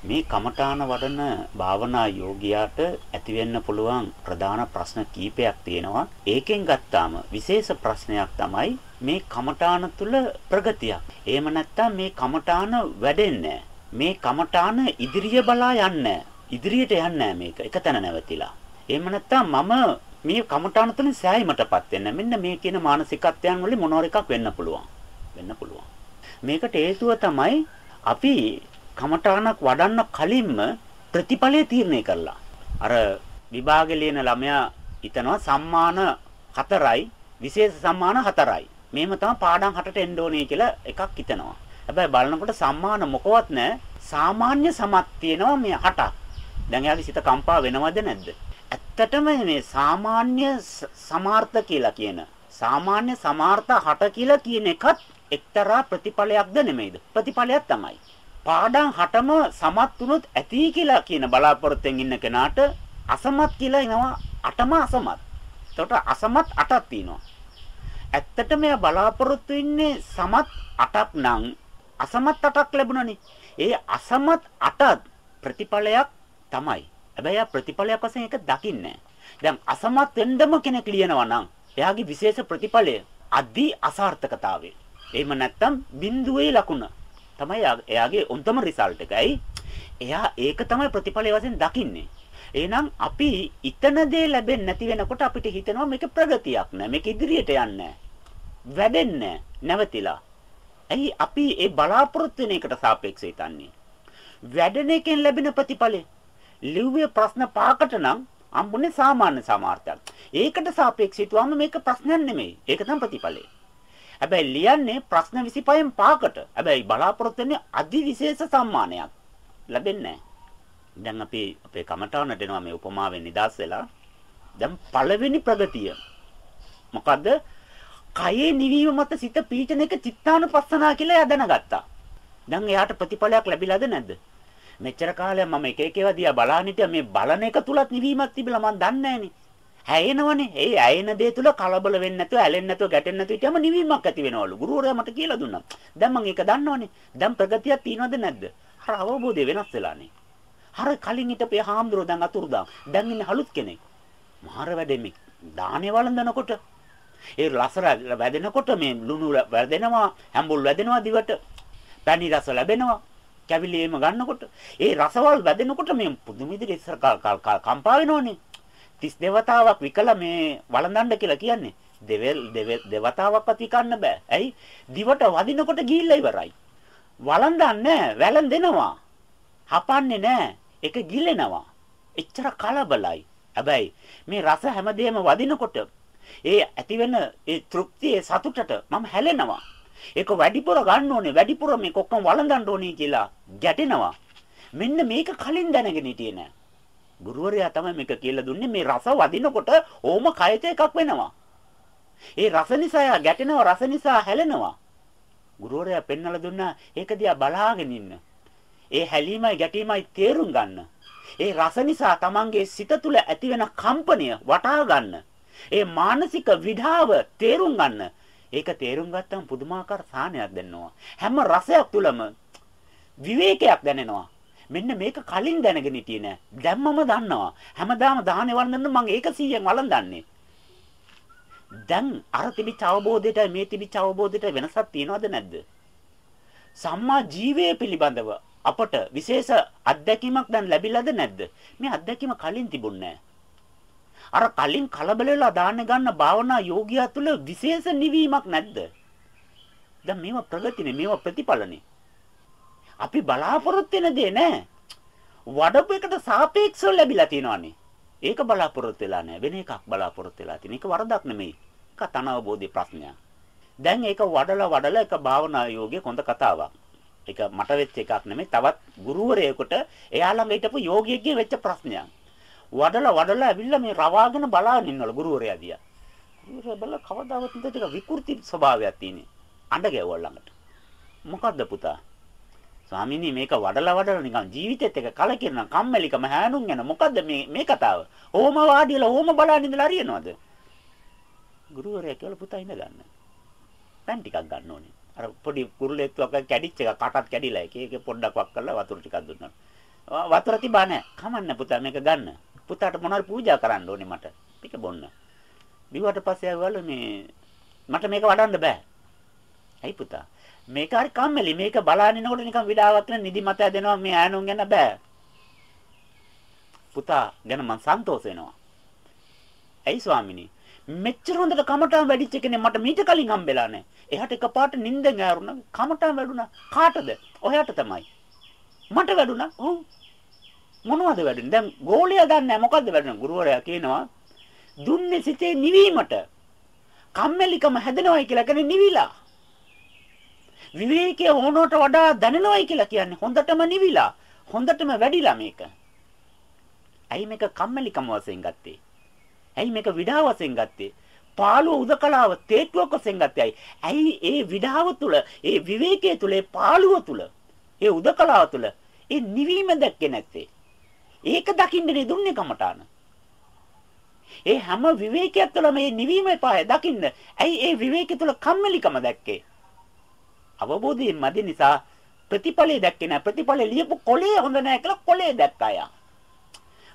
මේ කමඨාන වඩන භාවනා යෝගියාට ඇති වෙන්න පුළුවන් ප්‍රධාන ප්‍රශ්න කීපයක් තියෙනවා. ඒකෙන් ගත්තාම විශේෂ ප්‍රශ්නයක් තමයි මේ කමඨාන තුල ප්‍රගතියක්. එහෙම නැත්නම් මේ කමඨාන වැඩෙන්නේ මේ කමඨාන ඉදිරිය බලා යන්නේ ඉදිරියට යන්නේ මේක එකතැන නැවතිලා. එහෙම නැත්නම් මම මේ කමඨාන තුලින් සෑයීමටපත් වෙන්න. මෙන්න මේ කියන මානසිකත්වයන් වලින් මොනවාර එකක් වෙන්න පුළුවන්. වෙන්න පුළුවන්. මේකට හේතුව තමයි අපි කමඨානක් වඩන්න කලින්ම ප්‍රතිඵලය තීරණය කරලා. අර විභාගෙ ලියන ළමයා හිතනවා සම්මාන 4යි විශේෂ සම්මාන 4යි. මේම තමයි පාඩම් 8ට එන්න ඕනේ කියලා එකක් හිතනවා. හැබැයි බලනකොට සම්මාන මොකවත් නැහැ. සාමාන්‍ය සමත් තියෙනවා මේ 8ක්. දැන් එයාගේ සිත කම්පා වෙනවද නැද්ද? ඇත්තටම මේ සාමාන්‍ය සමාර්ථ කියලා කියන සාමාන්‍ය සමාර්ථ 8 කියලා කියන එකත් එක්තරා ප්‍රතිඵලයක්ද නෙමෙයිද? ප්‍රතිඵලයක් තමයි. පාඩම් 6ම සමත් වුණොත් ඇති කියලා කියන බලාපොරොත්තුෙන් ඉන්න කෙනාට අසමත් කියලා එනවා 8ම අසමත්. එතකොට අසමත් 8ක් තියෙනවා. ඇත්තටම එයා බලාපොරොත්තු වෙන්නේ සමත් 8ක් නම් අසමත් 8ක් ලැබුණනේ. ඒ අසමත් 8ත් ප්‍රතිඵලයක් තමයි. හැබැයි ආ ප්‍රතිඵලයක් වශයෙන් ඒක දකින්නේ දැන් අසමත් වෙන්නම කෙනෙක් ලියනවා නම් එයාගේ විශේෂ ප්‍රතිඵලය අදි අසාර්ථකතාවය. එහෙම නැත්නම් බිඳුවේ ලකුණ. තමයි එයාගේ උන්තම රිසල්ට් එකයි. එයා ඒක තමයි ප්‍රතිඵලය වශයෙන් දකින්නේ. එහෙනම් අපි ිතන දේ ලැබෙන්නේ නැති වෙනකොට අපිට හිතෙනවා මේක ප්‍රගතියක් නෑ මේක ඉදිරියට යන්නේ වැඩෙන්නේ නැවතිලා. ඇයි අපි ඒ බලාපොරොත්තු වෙන එකට සාපේක්ෂව හිතන්නේ? වැඩෙන එකෙන් ලැබෙන ප්‍රතිඵලය. ලිව්වේ ප්‍රශ්න පහකට නම් හම්බුනේ සාමාන්‍ය සමාර්ථයක්. ඒකට සාපේක්ෂව හිතුවම මේක ප්‍රශ්නයක් නෙමෙයි. ඒක තමයි ප්‍රතිඵලය. හැබැයි ලියන්නේ ප්‍රශ්න 25න් පහකට. හැබැයි බලාපොරොත්තු වෙන්නේ අධි විශේෂ සම්මානයක්. ලැබෙන්නේ නැහැ. දැන් අපි අපේ කමටාන දෙනවා මේ උපමාවෙන් නිදාස් වෙලා. දැන් පළවෙනි ප්‍රගතිය. මොකද්ද? කයේ නිවීම මත සිත පීචන එක චිත්තානුපස්සනා කියලා එයා දැනගත්තා. දැන් එයාට ප්‍රතිඵලයක් ලැබිලාද නැද්ද? මෙච්චර කාලයක් මම එක එක ඒවා දිහා බලන්න හිටියා මේ බලන එක තුලත් නිවීමක් තිබිලා මම දන්නේ නැහනේ. ඇයෙනවනේ. ඒ ඇයෙන දේ තුල කලබල වෙන්නේ නැතුව, ඇලෙන්නේ නැතුව, ගැටෙන්නේ නැතුව හිටියම නිවීමක් ඇති වෙනවලු. ගුරුවරයා මට කියලා දුන්නා. දැන් මම ඒක දන්නවනේ. දැන් ප්‍රගතියක් තියනවද නැද්ද? අර අවබෝධය වෙනස් වෙලානේ. අර කලින් හිටපේ හාමුදුරුවෝ දැන් අතුරුදාම්. දැන් ඉන්නේ හලුත් කෙනෙක්. මාර වැඩේ මේ දානේ වළඳනකොට ඒ ලසර වැදෙනකොට මේ ලුණු වැදෙනවා, හැඹුල් වැදෙනවා දිවට. පැණි රස ලැබෙනවා. කැවිලියේම ගන්නකොට ඒ රසවල් වැදෙනකොට මේ පුදුම විදිහට ඉස්සර කම්පා වෙනවනේ. 30 දෙවතාවක් විකලා මේ වළඳන්න කියලා කියන්නේ. දෙවල් දෙවතාවක්වත් විකන්න බෑ. ඇයි? දිවට වදිනකොට ගිහිල්ලා ඉවරයි. වළඳන්නේ වැළඳෙනවා. හපන්නේ නෑ. ඒක ගිලෙනවා. එච්චර කලබලයි. හැබැයි මේ රස හැමදේම වදිනකොට ඒ ඇතිවෙන ඒ තෘප්තියේ සතුටට මම හැලෙනවා. ඒක වැඩිපුර ගන්න ඕනේ වැඩිපුර මේක ඔක්කොම වළඳන්න ඕනේ කියලා ගැටෙනවා. මෙන්න මේක කලින් දැනගෙන හිටියේ නෑ. ගුරුවරයා තමයි මේක කියලා දුන්නේ මේ රස වදිනකොට ඕම කයට එකක් වෙනවා. ඒ රස නිසා ගැටෙනවා රස නිසා හැලෙනවා. ගුරුවරයා පෙන්වලා දුන්නා ඒක දිහා බලාගෙන ඉන්න. ඒ හැලීමයි ගැටීමයි තේරුම් ගන්න. ඒ රස නිසා Tamange සිත තුළ ඇතිවෙන කම්පනය වටහා ගන්න. ඒ මානසික විඩාව තේරුම් ගන්න. ඒක තේරුම් ගත්තම පුදුමාකාර සාහනයක් දැනෙනවා. හැම රසයක් තුළම විවේකයක් දැනෙනවා. මෙන්න මේක කලින් දැනගෙන හිටියේ නෑ. දැන් මම දන්නවා. හැමදාම දාහනේ වළඳන්න මම ඒක 100න් වළඳන්නේ. දැන් අර තිබිච්ච අවබෝධයට මේ තිබිච්ච අවබෝධයට වෙනසක් තියනවද නැද්ද? සම්මා ජීවය පිළිබඳව අපට විශේෂ අත්දැකීමක් දැන් ලැබිලාද නැද්ද? මේ අත්දැකීම කලින් තිබුණේ අර කලින් කලබල වෙලා දාන්න ගන්න භාවනා යෝගියා තුල විශේෂ නිවීමක් නැද්ද? දැන් මේවා ප්‍රගතිනේ මේවා ප්‍රතිඵලනේ. අපි බලාපොරොත්තු වෙන දේ නෑ. වඩපු එකට සාපේක්ෂව ලැබිලා තියෙනවානේ. ඒක බලාපොරොත්තු වෙලා නෑ. වෙන එකක් බලාපොරොත්තු වෙලා තියෙන. ඒක වරදක් නෙමෙයි. ඒක තනවබෝධි ප්‍රශ්නයක්. දැන් ඒක වඩලා වඩලා එක භාවනා යෝගයේ කොන්ද කතාවක්. ඒක මට වෙච්ච එකක් නෙමෙයි. තවත් ගුරුවරයෙකුට එයා ළඟ හිටපු යෝගියෙක්ගේ වෙච්ච ප්‍රශ්නයක්. වඩලා වඩලා ඇවිල්ලා මේ රවාගෙන බලාගෙන ඉන්නවලු ගුරුවරයා දිහා. ගුරුවරයා බල කවදාවත් ඉඳ ටික විකෘති ස්වභාවයක් තියෙන්නේ. අඬ ගැවුවා ළඟට. මොකද්ද පුතා? ස්වාමීනි මේක වඩලා වඩලා නිකන් ජීවිතෙත් එක කලකිරන කම්මැලිකම හැනුම් යන මොකද්ද මේ මේ කතාව? ඕම වාඩිලා ඕම බලන් ඉඳලා හරියනවද? ගුරුවරයා කියලා පුතා ඉඳ ගන්න. පෑන් ටිකක් ගන්න ඕනේ. අර පොඩි කුරුලෙත්තුවක් කැඩිච්ච එක කටත් කැඩිලා එක එක පොඩ්ඩක් වක් කරලා වතුර ටිකක් දුන්නා. වතුර තිබා නැහැ. කමන්න පුතා මේක ගන්න. පුතාට මොනවාරි පූජා කරන්න ඕනේ මට. මේක බොන්න. බිව්වට පස්සේ ආවලු මේ මට මේක වඩන්න බෑ. ඇයි පුතා? මේක හරි කම්මැලි. මේක බලානිනකොට නිකන් විඩාවක් නේ නිදි මත දෙනවා මේ ඈනුන් ගැන බෑ. පුතා ගැන මං සන්තෝෂ වෙනවා. ඇයි ස්වාමිනී? මෙච්චර හොඳට කමටාන් වැඩිච්ච කෙනෙක් මට මීට කලින් හම්බෙලා නැහැ. එහාට එකපාරට නිින්දෙන් ඇරුණා. කමටාන් වැඩුණා. කාටද? ඔයාට තමයි. මට වැඩුණා. ඔව්. මොනවද වැඩුණේ? දැන් ගෝලයා දන්නේ මොකද්ද වැඩුණේ? ගුරුවරයා කියනවා දුන්නේ සිතේ නිවීමට. කම්මැලිකම හැදෙනවයි කියලා කියන්නේ නිවිලා. විවේකයේ ඕනකට වඩා දැනෙනවයි කියලා කියන්නේ හොඳටම නිවිලා. හොඳටම වැඩිලා මේක. ඇයි මේක කම්මැලිකම වශයෙන් ගත්තේ? ඇයි මේක විඩාව වශයෙන් ගත්තේ? පාළුව උදකලාව තේට්ටුවක් වශයෙන් ගත්තේ ඇයි ඒ විඩාව තුල ඒ විවේකයේ තුල ඒ පාළුව තුල ඒ උදකලාව තුල ඒ නිවීම දැක්කේ නැත්තේ ඒක දකින්නේ දුන්නේ කමටාන ඒ හැම විවේකයක් තුළ මේ නිවීම එපාය දකින්න ඇයි ඒ විවේකය තුළ කම්මැලිකම දැක්කේ අවබෝධයෙන් මැදි නිසා ප්‍රතිඵලය දැක්කේ නැහැ ප්‍රතිඵලය ලියපු කොලේ හොඳ නැහැ කියලා කොලේ දැක්කා යා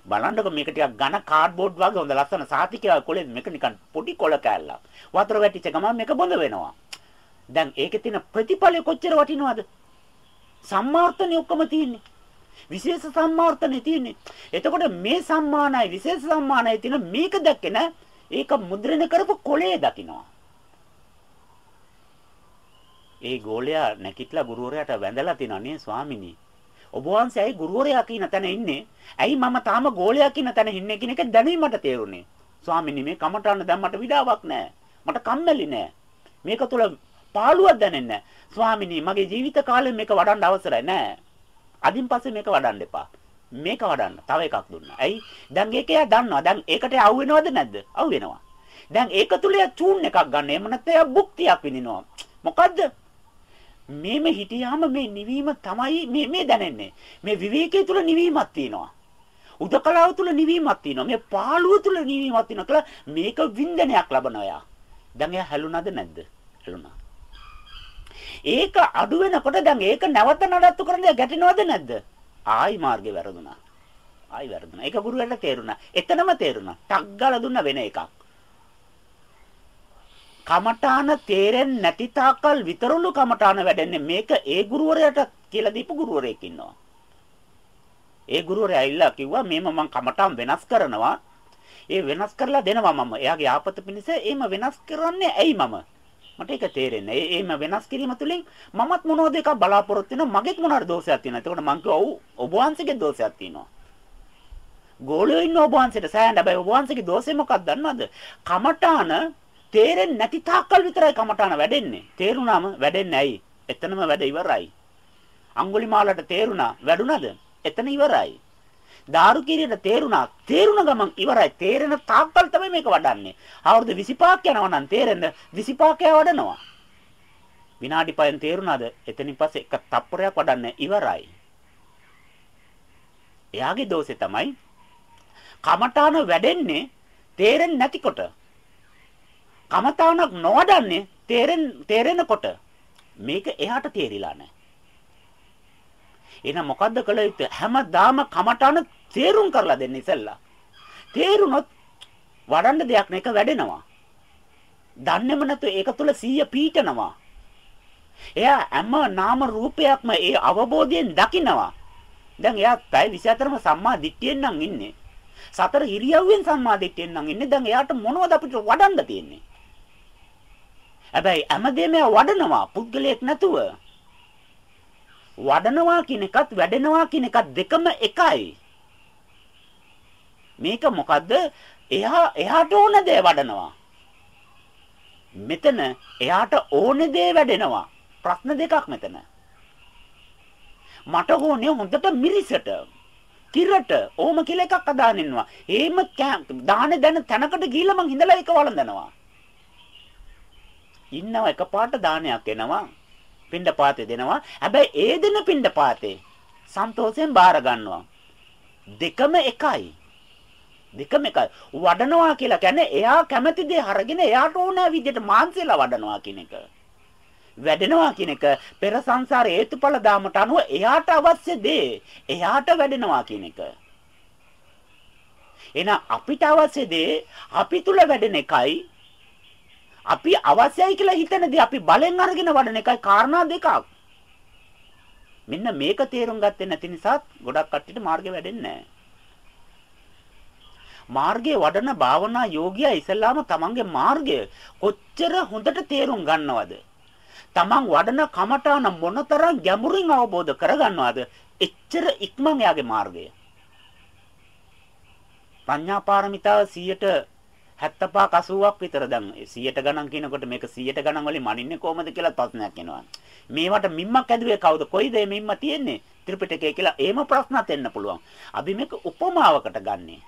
බලන්නකො මේක ටිකක් ඝන කාඩ්බෝඩ් වගේ හොඳ ලස්සන සාතිකයක් කොලේ මේක නිකන් පොඩි කොල කෑල්ලක්. වතුර වැටිච්ච ගමන් මේක බොඳ වෙනවා. දැන් ඒකේ තියෙන ප්‍රතිඵලය කොච්චර වටිනවද? සම්මාර්ථනේ ඔක්කොම තියෙන්නේ. විශේෂ සම්මාර්ථනේ තියෙන්නේ. එතකොට මේ සම්මානයි විශේෂ සම්මානයි තියෙන මේක දැක්කේ නෑ. ඒක මුද්‍රණය කරපු කොලේ දකින්නවා. ඒ ගෝලයා නැකිట్లా ගුරුවරයාට වැඳලා තිනනේ ස්වාමිනී ඔබ වහන්සේ ඇයි ගුරුවරයා කියන තැන ඉන්නේ? ඇයි මම තාම ගෝලයා කියන තැන ඉන්නේ කියන එක දැනීමට තේරුනේ. ස්වාමීනි මේ කමටහන දැන් මට විඩාවක් නැහැ. මට කම්මැලි නැහැ. මේක තුල පාළුවක් දැනෙන්නේ නැහැ. ස්වාමීනි මගේ ජීවිත කාලෙම මේක වඩන්න අවසරයි නෑ. අදින් පස්සේ මේක වඩන්න එපා. මේක වඩන්න. තව එකක් දුන්නා. ඇයි? දැන් ඒක එයා දන්නවා. දැන් ඒකට අවු වෙනවද නැද්ද? අවු වෙනවා. දැන් ඒක තුල එයා චූන් එකක් ගන්න. එහෙම නැත්නම් එයා භුක්තියක් විඳිනවා. මොකද්ද? මේම හිටියාම මේ නිවීම තමයි මේ මේ දැනෙන්නේ. මේ විවේකයේ තුල නිවීමක් තියෙනවා. උදකලාව තුල නිවීමක් තියෙනවා. මේ පාළුව තුල නිවීමක් තියෙනවා කියලා මේක වින්දනයක් ලබනවා යා. දැන් එයා හැලුණාද නැද්ද? හැලුණා. ඒක අඩු වෙනකොට දැන් ඒක නැවත නඩත්තු කරන්න ගැටෙනවද නැද්ද? ආයි මාර්ගේ වැරදුනා. ආයි වැරදුනා. ඒක ගුරුවරට තේරුණා. එතනම තේරුණා. ටක් ගාලා දුන්න වෙන එකක්. කමඨාන තේරෙන්නේ නැති තාක්කල් විතරලු කමඨාන වැඩෙන්නේ මේක ඒ ගුරුවරයාට කියලා දීපු ගුරුවරයෙක් ඉන්නවා. ඒ ගුරුවරයා ඇවිල්ලා කිව්වා මේම මම කමඨාන් වෙනස් කරනවා. ඒ වෙනස් කරලා දෙනවා මම. එයාගේ ආපත පිණිස එහෙම වෙනස් කරන්නේ ඇයි මම? මට ඒක තේරෙන්නේ. ඒ එහෙම වෙනස් කිරීම තුළින් මමත් මොනවද එකක් බලාපොරොත්තු වෙනවා. මගේත් මොනවාරි දෝෂයක් තියෙනවා. එතකොට මං කිව්වා ඔව් ඔබ වහන්සේගේ දෝෂයක් තියෙනවා. ගෝලියෝ ඉන්න ඔබ වහන්සේට සෑහෙන හැබැයි ඔබ වහන්සේගේ දෝෂේ මොකක්ද දන්නවද? කමඨාන තේරෙන්නේ නැති තාක්කල් විතරයි කමඨාන වැඩෙන්නේ. තේරුණාම වැඩෙන්නේ ඇයි? එතනම වැඩ ඉවරයි. අඟුලිමාලට තේරුණා වැඩුණාද? එතන ඉවරයි. දාරුකීරියට තේරුණා තේරුණ ගමන් ඉවරයි. තේරෙන තාක්කල් තමයි මේක වඩන්නේ. අවුරුදු 25ක් යනවා නම් තේරෙන්න 25ක් වඩනවා. විනාඩි 5න් තේරුණාද? එතනින් පස්සේ එක තප්පරයක් වඩන්න ඉවරයි. එයාගේ දෝෂේ තමයි කමඨාන වැඩෙන්නේ තේරෙන්නේ නැතිකොට. කමතාවනක් නොවඩන්නේ තේරෙන් තේරෙනකොට මේක එහාට තේරිලා නැහැ. එහෙනම් මොකද්ද කළ යුත්තේ? හැමදාම කමටාන තේරුම් කරලා දෙන්න ඉස්සෙල්ලා. තේරුනොත් වඩන්න දෙයක් නේක වැඩෙනවා. දන්නේම නැතු ඒක තුල 100 පීඨනවා. එයා හැම නාම රූපයක්ම ඒ අවබෝධයෙන් දකිනවා. දැන් එයා පැය 24ම සම්මා දිට්ඨියෙන් නම් ඉන්නේ. සතර ඉරියව්වෙන් සම්මා දිට්ඨියෙන් නම් ඉන්නේ. දැන් එයාට මොනවද අපිට වඩන්න තියෙන්නේ? හැබැයි හැමදේම වඩනවා පුද්ගලයෙක් නැතුව. වඩනවා කියන එකත් වැඩෙනවා කියන එකත් දෙකම එකයි. මේක මොකද්ද? එහා එහාට ඕන දේ වඩනවා. මෙතන එයාට ඕන දේ වැඩෙනවා. ප්‍රශ්න දෙකක් මෙතන. මට ඕනේ හොඳට මිරිසට කිරට ඕම කියලා එකක් අදාගෙන ඉන්නවා. එහෙම දානේ දැන තැනකට ගිහිල්ලා මං හිඳලා ඒක වළඳනවා. ඉන්නව එකපාරට දානයක් එනවා. පින්ඩ පාතේ දෙනවා. හැබැයි ඒ දෙන පින්ඩ පාතේ සන්තෝෂයෙන් බාර ගන්නවා. දෙකම එකයි. දෙකම එකයි. වඩනවා කියලා කියන්නේ එයා කැමති දේ අරගෙන එයාට ඕන විදිහට මාන්සියලා වඩනවා කියන එක. වැඩෙනවා කියන එක පෙර සංසාර හේතුඵල දාමට අනුව එයාට අවශ්‍ය දේ එයාට වැඩෙනවා කියන එක. එහෙනම් අපිට අවශ්‍ය දේ අපි තුල වැඩෙන එකයි අපි අවශ්‍යයි කියලා හිතන දේ අපි බලෙන් අරගෙන වඩන එකයි කාරණා දෙකක්. මෙන්න මේක තේරුම් ගත්තේ නැති නිසා ගොඩක් කට්ටියට මාර්ගය වැඩෙන්නේ නැහැ. මාර්ගයේ වඩන භාවනා යෝගියා ඉස්සල්ලාම තමන්ගේ මාර්ගය කොච්චර හොඳට තේරුම් ගන්නවද? තමන් වඩන කමඨාන මොනතරම් ගැඹුරින් අවබෝධ කරගන්නවද? එච්චර ඉක්මන් යාගේ මාර්ගය. ප්‍රඥා පාරමිතාව 100ට 75ක් 80ක් විතර දැන් 100ට ගණන් කියනකොට මේක 100ට ගණන් වලින් මනින්නේ කොහමද කියලා ප්‍රශ්නයක් එනවා. මේවට මිම්මක් ඇදුවේ කවුද? කොයිද මේ මිම්ම තියෙන්නේ? ත්‍රිපිටකය කියලා එහෙම ප්‍රශ්නත් එන්න පුළුවන්. අපි මේක උපමාවකට ගන්නේ.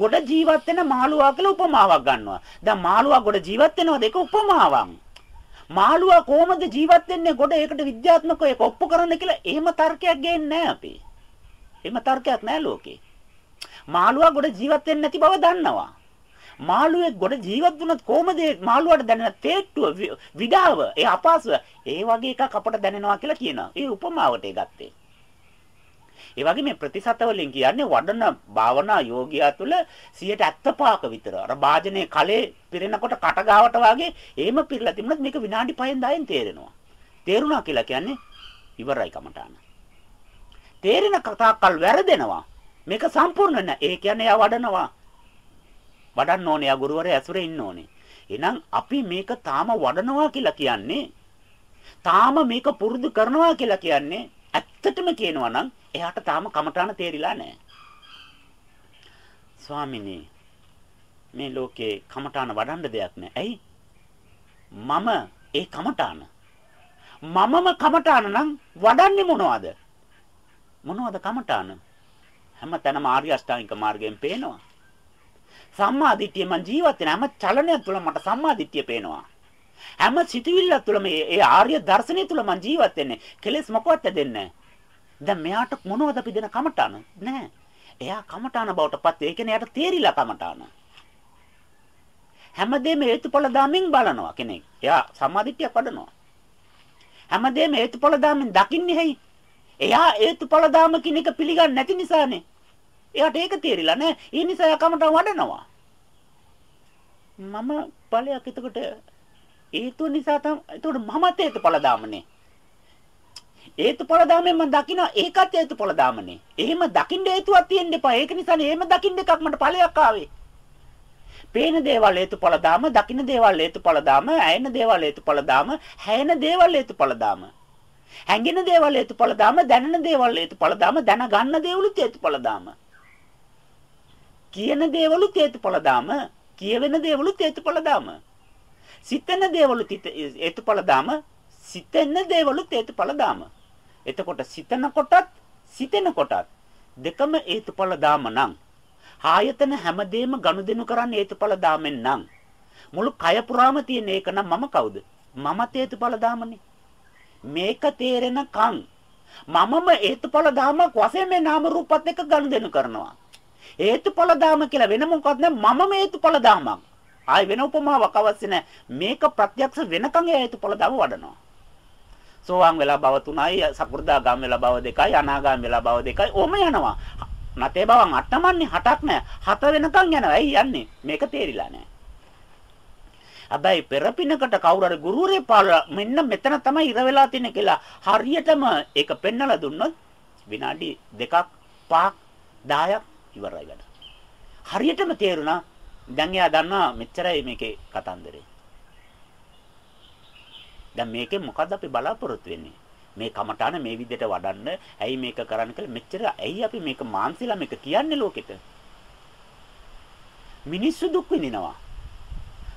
ගොඩ ජීවත් වෙන මාළුවා කියලා උපමාවක් ගන්නවා. දැන් මාළුවා ගොඩ ජීවත් වෙනවද ඒක උපමාවක්. මාළුවා කොහොමද ජීවත් වෙන්නේ ගොඩ ඒකට විද්‍යාත්මකව ඒක ඔප්පු කරන්න කියලා එහෙම තර්කයක් ගේන්නේ නැහැ අපි. එහෙම තර්කයක් නැහැ ලෝකේ. මාළුවා ගොඩ ජීවත් වෙන්නේ නැති බව දන්නවා. මාළුවෙක් ගොඩ ජීවත් වුණත් කොහමද මාළුවාට දැනෙන තේට්ටුව විඩාව ඒ අපහසුව ඒ වගේ එකක් අපට දැනෙනවා කියලා කියනවා. ඒ උපමාවට ඒ ගත්තේ. ඒ වගේ මේ ප්‍රතිසත වලින් කියන්නේ වඩන භාවනා යෝගියා තුළ 75ක විතර අර වාජනේ කලේ පිරෙනකොට කට ගාවට වගේ එහෙම පිරලා තිබුණත් මේක විනාඩි 5න් 10න් තේරෙනවා. තේරුණා කියලා කියන්නේ ඉවරයි කමටාන. තේරෙන කතාකල් වැරදෙනවා. මේක සම්පූර්ණ නැහැ. ඒ කියන්නේ යා වඩනවා. වඩන්න ඕනේ. යා ගුරුවරයා ඇසුරේ ඉන්න ඕනේ. එහෙනම් අපි මේක තාම වඩනවා කියලා කියන්නේ තාම මේක පුරුදු කරනවා කියලා කියන්නේ ඇත්තටම කියනවා නම් එයාට තාම කමඨාන තේරිලා නැහැ. ස්වාමිනේ මේ ලෝකේ කමඨාන වඩන්න දෙයක් නැහැ. ඇයි? මම ඒ කමඨාන මමම කමඨාන නම් වඩන්නේ මොනවද? මොනවද කමඨාන? හැම තැනම ආර්ය අෂ්ටාංගික මාර්ගයෙන් පේනවා. සම්මා දිට්ඨිය මං ජීවත් වෙන හැම චලනයක් තුළ මට සම්මා දිට්ඨිය පේනවා. හැම සිතුවිල්ලක් තුළ මේ ඒ ආර්ය දර්ශනය තුළ මං ජීවත් වෙන්නේ. කෙලෙස් මොකවත් දෙන්නේ දැන් මෙයාට මොනවද අපි දෙන කමටාන? නෑ. එයා කමටාන බවට පත් ඒ කියන්නේ එයාට තේරිලා කමටාන. හැමදේම හේතුඵල දාමින් බලනවා කෙනෙක්. එයා සම්මාදිට්ඨියක් වඩනවා. හැමදේම හේතුඵල දාමින් දකින්නේ හැයි. එයා හේතුඵල දාම කියන එක පිළිගන්නේ නැති නිසානේ. එයාට ඒක තේරිලා නෑ. ඒ නිසා එයා කමටාන වඩනවා. මම ඵලයක් එතකොට හේතුව නිසා තමයි එතකොට මමත් හේතුඵල දාමනේ. හේතුඵල දාමෙන් මම දකිනවා ඒකත් හේතුඵල දාමනේ. එහෙම දකින්න හේතුවක් තියෙන්න එපා. ඒක නිසානේ එහෙම දකින්න එකක් මට ඵලයක් ආවේ. පේන දේවල් හේතුඵල දාම, දකින්න දේවල් හේතුඵල දාම, ඇයෙන දේවල් හේතුඵල දාම, හැයෙන දේවල් හේතුඵල දාම. හැඟෙන දේවල් හේතුඵල දාම, දැනෙන දේවල් හේතුඵල දාම, දැනගන්න දේවලුත් හේතුඵල දාම. කියන දේවලුත් හේතුඵල දාම, කියවෙන දේවලුත් හේතුඵල දාම. සිතන දේවලුත් හේතුඵල දාම, සිතෙන දේවලුත් හේතුඵල දාම. එතකොට සිතන කොටත් සිතෙන කොටත් දෙකම හේතුඵල දාම නම් ආයතන හැමදේම ගනුදෙනු කරන්නේ හේතුඵල දාමෙන් නම් මුළු කය පුරාම තියෙන ඒක නම් මම කවුද? මමත් හේතුඵල දාමනේ. මේක තේරෙනකන් මමම හේතුඵල දාමක් වශයෙන් මේ නාම රූපත් එක්ක ගනුදෙනු කරනවා. හේතුඵල දාම කියලා වෙන මොකක්ද මමම හේතුඵල දාමක්. ආයි වෙන උපමාවක් අවශ්‍ය නැහැ. මේක ප්‍රත්‍යක්ෂ වෙනකන් හේතුඵල දාම වඩනවා. සෝවාන් වෙලා බව 3යි, සකෘදාගාම වෙලා බව 2යි, අනාගාම වෙලා බව 2යි. ඔහම යනවා. නැතේ බවන් අටමන්නේ හටක් නැහැ. හත වෙනකන් යනවා. ඇයි යන්නේ? මේක තේරිලා නැහැ. හැබැයි පෙරපිනකට කවුරු හරි ගුරුවරයෙක් පාලා මෙන්න මෙතන තමයි ඉර වෙලා තියෙන්නේ කියලා හරියටම ඒක පෙන්නලා දුන්නොත් විනාඩි දෙකක් පහක් 10ක් ඉවරයි වැඩ. හරියටම තේරුණා දැන් එයා දන්නවා මෙච්චරයි මේකේ කතන්දරේ. දැන් මේකෙන් මොකද්ද අපි බලාපොරොත්තු වෙන්නේ? මේ කමඨාන මේ විදිහට වඩන්න ඇයි මේක කරන්න කියලා මෙච්චර ඇයි අපි මේක මාන්සිලා මේක කියන්නේ ලෝකෙට? මිනිස්සු දුක් විඳිනවා.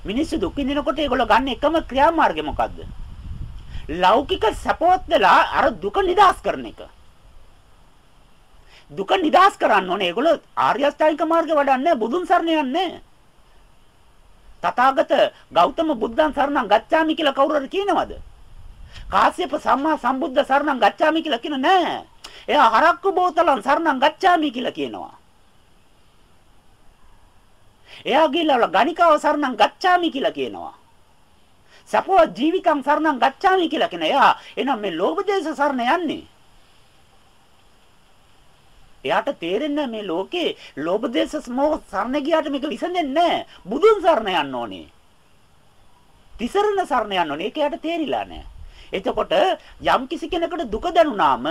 මිනිස්සු දුක් විඳිනකොට ඒගොල්ලෝ ගන්න එකම ක්‍රියාමාර්ගය මොකද්ද? ලෞකික සපෝත් වෙලා අර දුක නිදාස් කරන එක. දුක නිදාස් කරන්න ඕනේ. ඒගොල්ලෝ ආර්ය අෂ්ටාංගික මාර්ගය වඩන්නේ බුදුන් සරණ යන්නේ. තථාගත ගෞතම බුද්ධං සරණං ගච්ඡාමි කියලා කවුරු හරි කියනවද? කාශ්‍යප සම්මා සම්බුද්ධ සරණං ගච්ඡාමි කියලා කියන නෑ. එයා හරක්කු බෝතලන් සරණං ගච්ඡාමි කියලා කියනවා. එයා ගිහලා ගණිකාව සරණං ගච්ඡාමි කියලා කියනවා. සපෝ ජීවිතං සරණං ගච්ඡාමි කියලා කියන එයා එහෙනම් මේ ලෝභ දේශ සරණ යන්නේ. එයාට තේරෙන්නේ මේ ලෝකේ ලෝභ දේශ මොහ සරණ ගියාට මේක විසඳෙන්නේ නැහැ. බුදුන් සරණ යන්න ඕනේ. තිසරණ සරණ යන්න ඕනේ. ඒක එයාට තේරිලා නැහැ. එතකොට යම් කිසි කෙනෙකුට දුක දැනුණාම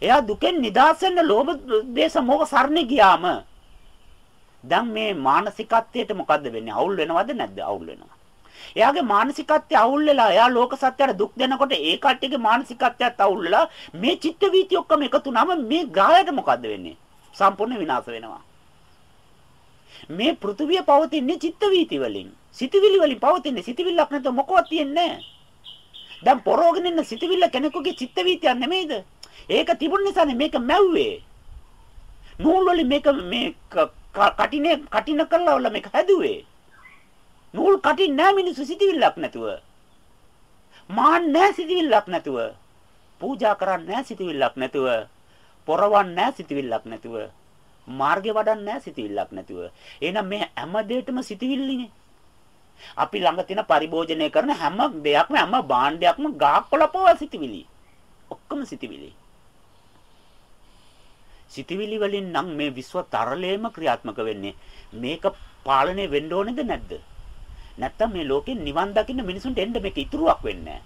එයා දුකෙන් නිදහස් වෙන්න ලෝභ දේශ මොහ සරණ ගියාම දැන් මේ මානසිකත්වයට මොකද්ද වෙන්නේ? අවුල් වෙනවද නැද්ද? අවුල් වෙනවා. එයාගේ මානසිකත්වය අවුල් වෙලා එයා ලෝක සත්‍යයට දුක් දෙනකොට ඒ කට්ටියගේ මානසිකත්වයත් අවුල් වෙලා මේ චිත්ත වීති ඔක්කොම එකතු වුනම මේ ග්‍රහයට මොකද්ද වෙන්නේ? සම්පූර්ණ විනාශ වෙනවා. මේ පෘථුවිය පවතින්නේ චිත්ත වීති වලින්. සිතවිලි වලින් පවතින්නේ සිතවිල්ලක් නැතුව මොකවත් තියන්නේ නැහැ. දැන් පොරෝගෙන ඉන්න සිතවිල්ල කෙනෙකුගේ චිත්ත වීතියක් නෙමෙයිද? ඒක තිබුණ නිසානේ මේක මැව්වේ. නූල් වලින් මේක මේ කටිනේ කටින කරලා වල මේක හැදුවේ. නූල් කටින් නෑ මිනිස්සු සිටිවිල්ලක් නැතුව. මාන් නෑ සිටිවිල්ලක් නැතුව. පූජා කරන්නේ නෑ සිටිවිල්ලක් නැතුව. පොරවන්නේ නෑ සිටිවිල්ලක් නැතුව. මාර්ගය වඩන්නේ නෑ සිටිවිල්ලක් නැතුව. එහෙනම් මේ හැම දෙයකම සිටිවිල්ලිනේ. අපි ළඟ තියෙන පරිභෝජනය කරන හැම දෙයක්ම හැම භාණ්ඩයක්ම ගාක් කොළපව සිටිවිලි. ඔක්කොම සිටිවිලි. සිතවිලි වලින් නම් මේ විශ්ව තරලයේම ක්‍රියාත්මක වෙන්නේ. මේක පාලනය වෙන්න ඕනේද නැද්ද? නැත්තම් මේ ලෝකෙන් නිවන් දකින්න මිනිසුන්ට එන්න මේක ඉතුරුවක් වෙන්නේ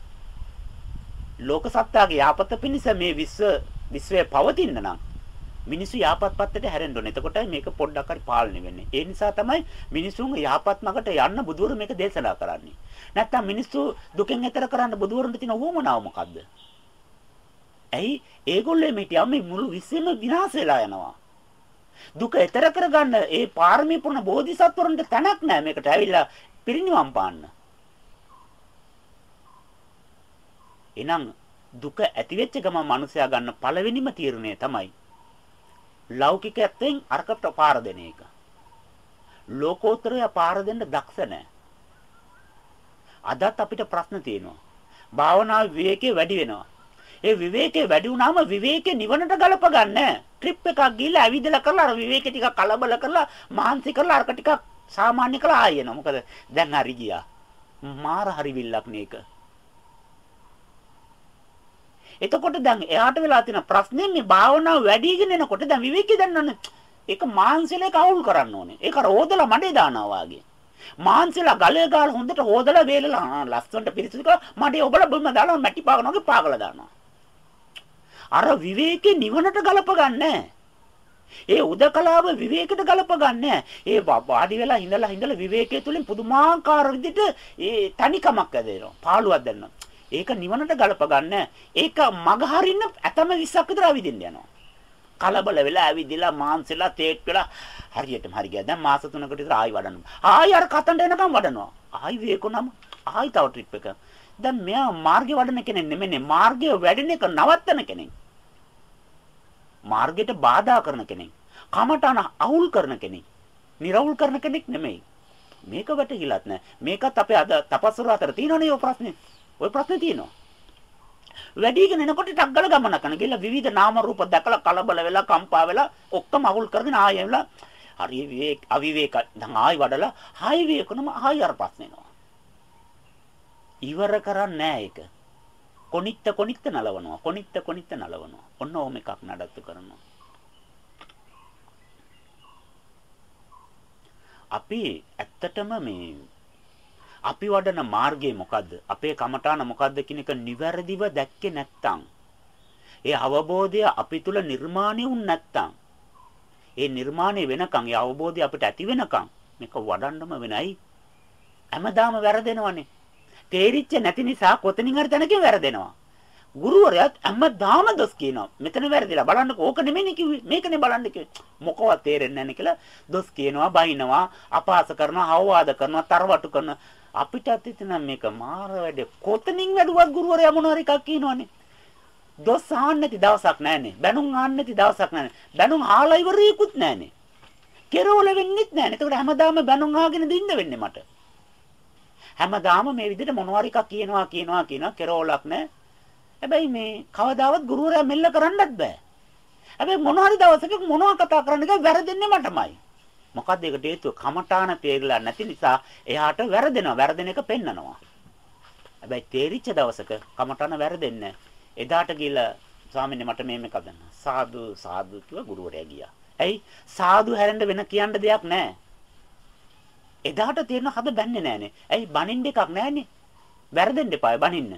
ලෝක සත්‍යාගේ යාපත පිණිස මේ විශ්ව විශ්වය පවතින්න නම් මිනිස්සු යාපත් පැත්තට හැරෙන්න ඕනේ. එතකොටයි මේක පොඩ්ඩක් හරි පාලනය වෙන්නේ. ඒ නිසා තමයි මිනිසුන් යාපත් මගට යන්න බුදුවරු මේක දේශනා කරන්නේ. නැත්තම් මිනිස්සු දුකෙන් එතර කරන්න බුදුවරුන්ට තියෙන උවමනාව මොකද්ද? ඇයි ඒගොල්ලෝ මේ යන්නේ මුළු විශ්වෙම විනාශ වෙලා යනවා. දුක එතර කරගන්න ඒ පාරමී පුරන බෝධිසත්වරුන්ට තැනක් නැහැ මේකට ඇවිල්ලා පිරිනිවන් පාන්න. එහෙනම් දුක ඇති වෙච්ච ගමන් මිනිසයා ගන්න පළවෙනිම තීරණය තමයි ලෞකිකයෙන් අරකට පාර දෙන එක. ලෝකෝත්තරය පාර දෙන්න දක්ෂ නැහැ. අදත් අපිට ප්‍රශ්න තියෙනවා. භාවනා විවේකයේ වැඩි වෙනවා. ඒ විවේකේ වැඩි වුණාම විවේකේ නිවනට ගලප ගන්න. ට්‍රිප් එකක් ගිහලා ඇවිදලා කරලා අර විවේකේ ටිකක් කලබල කරලා මහන්සි කරලා අරක ටිකක් සාමාන්‍ය කරලා ආයෙනවා. මොකද දැන් හරි ගියා. මාර හරිවිල්ලක් මේක. එතකොට දැන් එයාට වෙලා තියෙන ප්‍රශ්නේ මේ භාවනාව වැඩිගෙන එනකොට දැන් විවේකී දැනන්න ඒක මාංශලයක අවුල් කරන්න ඕනේ. ඒක රෝදලා මඩේ දානවා වගේ. මාංශලා ගලේ ගාලා හොඳට හොදලා වේලලා ලස්සනට පිරිසිදු කරලා මඩේ ඔබලා බොම්ම දාලා මැටි පාගනවා වගේ පාගලා දානවා. අර විවේකේ නිවනට ගලප ඒ උදකලාව විවේකයට ගලප ඒ වාඩි වෙලා ඉඳලා ඉඳලා විවේකයේ තුලින් පුදුමාකාර විදිහට ඒ තනිකමක් ඇදෙනවා. පාළුවක් දැනෙනවා. ඒක නිවනට ගලප ඒක මග හරින්න ඇතම 20ක් විතර අවිදින්න යනවා. කලබල වෙලා ඇවිදලා මාන්සෙලා තේට් වෙලා හරියටම හරි ගියා. දැන් මාස 3කට විතර ආයි වඩනවා. ආයි අර කතන්ට එනකම් වඩනවා. ආයි වේකොනම ආයි තව ට්‍රිප් එක. දැන් මෙයා මාර්ගය වඩන කෙනෙක් නෙමෙයි මාර්ගය වැඩෙන එක නවත්තන කෙනෙක්. මාර්ගයට බාධා කරන කෙනෙක්. කමටන අවුල් කරන කෙනෙක්. निराවුල් කරන කෙනෙක් නෙමෙයි. මේක වැටහිලත් නෑ. මේකත් අපේ අද තපස්වර අතර තියෙනනේ ඔය ප්‍රශ්නේ. ඔය ප්‍රශ්නේ තියෙනවා. වැඩිගෙන එනකොට ටග්ගල ගමන කරන ගිහලා විවිධ නාම රූප දැකලා කලබල වෙලා කම්පා වෙලා ඔක්කොම අවුල් කරගෙන ආයෙ වෙලා හරි විවේක අවිවේක දැන් ආයෙ වඩලා ආයෙ වේකනම ආයෙ අර ප්‍රශ්නේනවා. ඉවර කරන්නේ නැහැ ඒක. කොනිත්ත කොනිත්ත නලවනවා. කොනිත්ත කොනිත්ත නලවනවා. ඔන්න ඕම එකක් නඩත්තු කරනවා. අපි ඇත්තටම මේ අපි වඩන මාර්ගය මොකද්ද? අපේ කමඨාන මොකද්ද කියන එක නිවැරදිව දැක්කේ නැත්තම් ඒ අවබෝධය අපි තුල නිර්මාණය වුන් නැත්තම් ඒ නිර්මාණය වෙනකන් ඒ අවබෝධය අපිට ඇති වෙනකන් මේක වඩන්නම වෙනයි හැමදාම වැරදෙනවනේ තේරිච්ච නැති නිසා කොතනින් හරි තැනකින් වැරදෙනවා. ගුරුවරයාත් හැමදාම දොස් කියනවා. මෙතන වැරදිලා බලන්නකෝ ඕක නෙමෙයි කිව්වේ. මේකනේ බලන්න කිව්වේ. මොකවත් තේරෙන්නේ නැහැ කියලා දොස් කියනවා, බයිනවා, අපහාස කරනවා, අවවාද කරනවා, තරවටු කරනවා. අපිට අතින් මේක මාර වැඩේ. කොතනින් වැඩුවත් ගුරුවරයා මොනවාරි එකක් කියනවනේ. දොස් ආන්න නැති දවසක් නැහනේ. බැනුම් ආන්න නැති දවසක් නැහනේ. බැනුම් ආලා ඉවරයකුත් නැහනේ. කෙරවල වෙන්නෙත් නැහනේ. ඒකට හැමදාම බැනුම් ආගෙන දින්න වෙන්නේ මට. හැමදාම මේ විදිහට මොනවාරි එකක් කියනවා කියනවා කියනවා කෙරෝලක් නැහැ. හැබැයි මේ කවදාවත් ගුරුවරයා මෙල්ල කරන්නත් බෑ. හැබැයි මොනවාරි දවසක මොනවා කතා කරන්න එක වැරදෙන්නේ මටමයි. මොකද්ද ඒකට හේතුව? කමඨාන තේරිලා නැති නිසා එයාට වැරදෙනවා. වැරදෙන එක පෙන්නනවා. හැබැයි තේරිච්ච දවසක කමටන වැරදෙන්නේ එදාට ගිහලා ස්වාමීන් මට මේ මේක ගන්න. සාදු සාදු කිව්ව ගුරුවරයා ගියා. ඇයි? සාදු හැරෙන්න වෙන කියන්න දෙයක් නැහැ. එදාට තේරෙන හද බැන්නේ නැහනේ. ඇයි බනින්න එකක් නැහනේ. වැරදෙන්න එපායි බනින්න.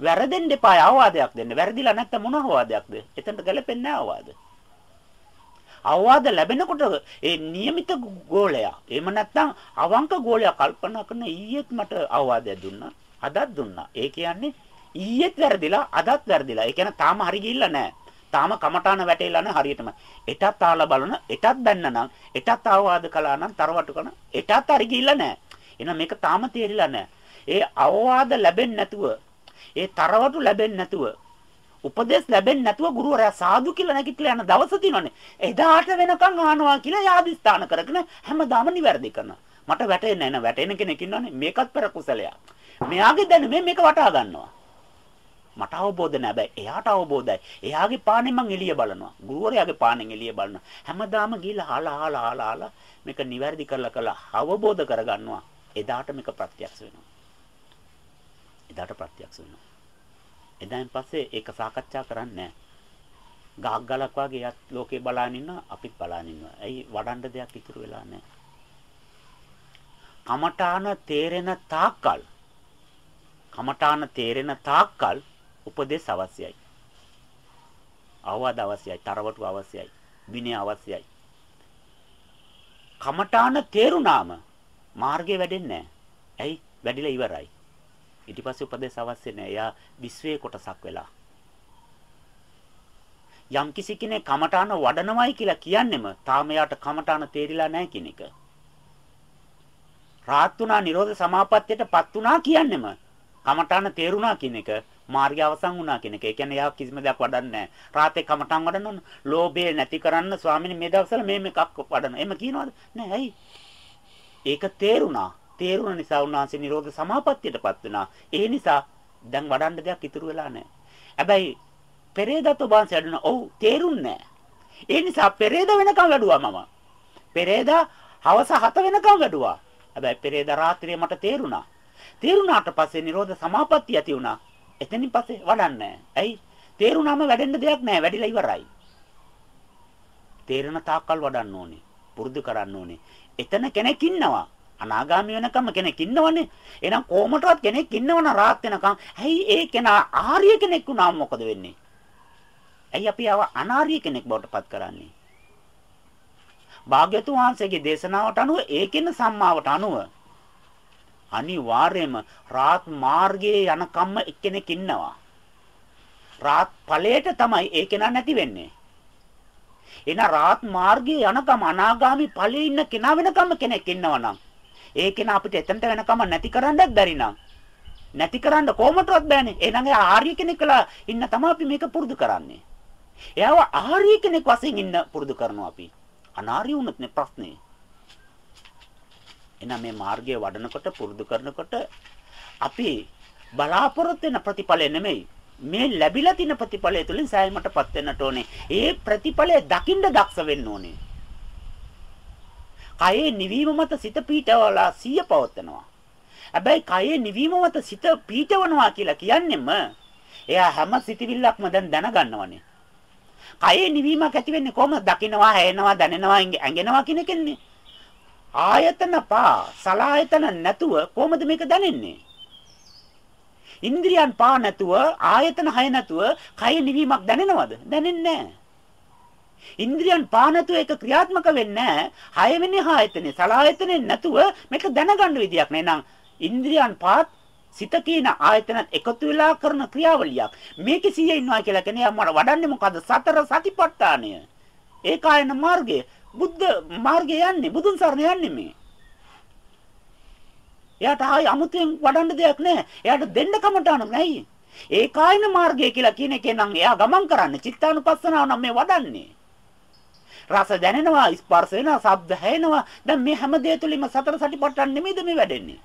වැරදෙන්න එපායි අවවාදයක් දෙන්න. වැරදිලා නැත්තම් මොන අවවාදයක්ද? එතනට ගැලපෙන්නේ නැහැ අවවාද. අවවාද ලැබෙනකොට ඒ નિયમિત ගෝලයා එහෙම නැත්නම් අවංක ගෝලයා කල්පනා කරන ඊයේත් මට අවවාදයක් දුන්නා අදත් දුන්නා ඒ කියන්නේ ඊයේත් වැරදිලා අදත් වැරදිලා ඒ කියන්නේ තාම හරි ගිහිල්ලා නැහැ තාම කමඨාන වැටෙලා නැහැ හරියටම එටත් ආලා බලන එටත් බැන්න නම් එටත් අවවාද කළා නම් තරවටු කරන එටත් හරි ගිහිල්ලා නැහැ එහෙනම් මේක තාම තේරිලා නැහැ ඒ අවවාද ලැබෙන්නේ නැතුව ඒ තරවටු ලැබෙන්නේ නැතුව උපදෙස් ලැබෙන්නේ නැතුව ගුරුවරයා සාදු කියලා නැගිටලා යන දවස තියෙනවානේ. එදාට වෙනකන් ආනවා කියලා යාදිස්ථාන කරගෙන හැමදාම නිවැරදි කරනවා. මට වැටෙන්නේ නැහැ වැටෙන කෙනෙක් ඉන්නවනේ මේකත් පෙර කුසලයක්. මෙයාගේ දැනුමෙන් මේක වටා ගන්නවා. මට අවබෝධ නැහැ බෑ. එයාට අවබෝධයි. එයාගේ පානෙන් මං එළිය බලනවා. ගුරුවරයාගේ පානෙන් එළිය බලනවා. හැමදාම ගිහලා ආලා ආලා ආලා ආලා මේක නිවැරදි කරලා කරලා අවබෝධ කරගන්නවා. එදාට මේක ප්‍රත්‍යක්ෂ වෙනවා. එදාට ප්‍රත්‍යක්ෂ වෙනවා. එදායින් පස්සේ ඒක සාකච්ඡා කරන්නේ ගහක් ගලක් වගේ යත් ලෝකේ බලන් ඉන්නවා අපිත් බලන් ඉන්නවා. ඇයි වඩන්න දෙයක් ඉතුරු වෙලා නැහැ. කමඨාන තේරෙන තාක්කල් කමඨාන තේරෙන තාක්කල් උපදේශ අවශ්‍යයි. අවවාද අවශ්‍යයි, තරවටු අවශ්‍යයි, විනය අවශ්‍යයි. කමඨාන තේරුණාම මාර්ගය වැඩෙන්නේ නැහැ. ඇයි? වැඩිලා ඉවරයි. ඊට පස්සේ උපදේශ අවශ්‍ය නැහැ. එයා විශ්වයේ කොටසක් වෙලා. යම් කිසි කෙනෙක් කමඨාන වඩනවයි කියලා කියන්නෙම තාම යාට කමඨාන තේරිලා නැහැ කියන එක. රාත්තුණා නිරෝධ සමාපත්තියටපත් වුණා කියන්නෙම කමඨාන තේරුණා කියන එක මාර්ගය අවසන් වුණා කියන එක. ඒ කියන්නේ යා කිසිම දෙයක් වඩන්නේ නැහැ. රාතේ කමඨාන් වඩන්න ඕන. ලෝභය නැති කරන්න ස්වාමීනි මේ දවස්වල මේ මේකක් වඩන. එහෙම කියනවද? නෑ ඇයි? ඒක තේරුණා. තේරුණ නිසා උන්වහන්සේ නිරෝධ සමාපත්තියටපත් වෙනා. ඒ නිසා දැන් වඩන්න දෙයක් ඉතුරු වෙලා නැහැ. හැබැයි පෙරේදත් ඔබanse වැඩුණා. ඔව් තේරුන්නේ ඒ නිසා පෙරේද වෙනකම් වැඩුවා මම. පෙරේදා හවස 7 වෙනකම් වැඩුවා. හැබැයි පෙරේදා රාත්‍රියේ මට තේරුණා. තේරුණාට පස්සේ නිරෝධ සමාපත්තිය ඇති වුණා. එතනින් පස්සේ වඩන්නේ ඇයි? තේරුණාම වැඩෙන්න දෙයක් නැහැ. වැඩිලා ඉවරයි. තේරෙන තාක්කල් වඩන්න ඕනේ. පුරුදු කරන්න ඕනේ. එතන කෙනෙක් ඉන්නවා. අනාගාමී වෙනකම් කෙනෙක් ඉන්නවනේ. එහෙනම් කොහොමටවත් කෙනෙක් ඉන්නවනම් රාත් වෙනකම්. ඇයි ඒ කෙනා ආර්ය කෙනෙක් වුණාම මොකද වෙන්නේ? ඇයි අපි ආව අනාර්ය කෙනෙක් බවට පත් කරන්නේ? භාග්‍යතුන් වහන්සේගේ දේශනාවට අනුව ඒකෙන සම්මාවට අනුව අනිවාර්යයෙන්ම රාත් මාර්ගයේ යන කම්ම එක්කෙනෙක් ඉන්නවා. රාත් ඵලයට තමයි ඒ කෙනා නැති වෙන්නේ. එන රාත් මාර්ගයේ යනකම් අනාගාමි ඵලයේ ඉන්න කෙනා වෙනකම් කෙනෙක් ඉන්නවනම් ඒ කෙනා අපිට එතනට වෙනකම නැති කරන්නත් බැරි නම් නැති කරන්න කොහොමදවත් බෑනේ. එහෙනම් ආර්ය කෙනෙක් කියලා ඉන්න තමයි අපි මේක පුරුදු කරන්නේ. එයාව ආර්ය කෙනෙක් වශයෙන් ඉන්න පුරුදු කරනවා අපි. අනාර්ය වුණොත් නේ ප්‍රශ්නේ. එහෙනම් මේ මාර්ගය වඩනකොට පුරුදු කරනකොට අපි බලාපොරොත්තු වෙන ප්‍රතිඵලය නෙමෙයි මේ ලැබිලා තියෙන ප්‍රතිඵලය තුලින් සෑයීමටපත් වෙන්නට ඕනේ. ඒ ප්‍රතිඵලය දකින්න දක්ෂ වෙන්න ඕනේ. කයේ නිවීම මත සිත පීඨවලා සිය පවත්නවා. හැබැයි කයේ නිවීම මත සිත පීඨවනවා කියලා කියන්නෙම එයා හැම සිතිවිල්ලක්ම දැන් දැනගන්නවනේ. කයේ නිවීමක් ඇති වෙන්නේ කොහොමද? දකින්නවා, හැෙනවා, දැනෙනවා, ඇඟෙනවා කියන එකනේ. ආයතන පා සලායතන නැතුව කොහොමද මේක දැනෙන්නේ? ඉන්ද්‍රියන් පා නැතුව ආයතන හය නැතුව කය නිවීමක් දැනෙනවද? දැනෙන්නේ නැහැ. ඉන්ද්‍රියන් පානතු එක ක්‍රියාත්මක වෙන්නේ නැහැ. හයවෙනි ආයතනේ සලායතනේ නැතුව මේක දැනගන්න විදියක් නෑ. නං ඉන්ද්‍රියන් පාත් සිත කියන ආයතනත් එකතු වෙලා කරන ක්‍රියාවලියක්. මේකේ සිය ඉන්නවා කියලා කියන්නේ මම වඩන්නේ මොකද්ද? සතර සතිපට්ඨානය. ඒකායන මාර්ගය. බුද්ධ මාර්ගය යන්නේ බුදුන් සරණ යන්නේ මේ. එයාට ආයි අමුතෙන් වඩන්න දෙයක් නැහැ. එයාට දෙන්න කමටහන නැහැ. ඒකායන මාර්ගය කියලා කියන එකේ නම් එයා ගමන් කරන්නේ චිත්තානුපස්සනාව නම් මේ වඩන්නේ. රස දැනෙනවා, ස්පර්ශ වෙනවා, ශබ්ද හැෙනවා. දැන් මේ හැම දෙය තුලින්ම සතර සටිපට්ඨාන නෙමෙයිද මේ වැඩෙන්නේ?